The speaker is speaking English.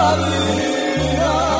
Maria.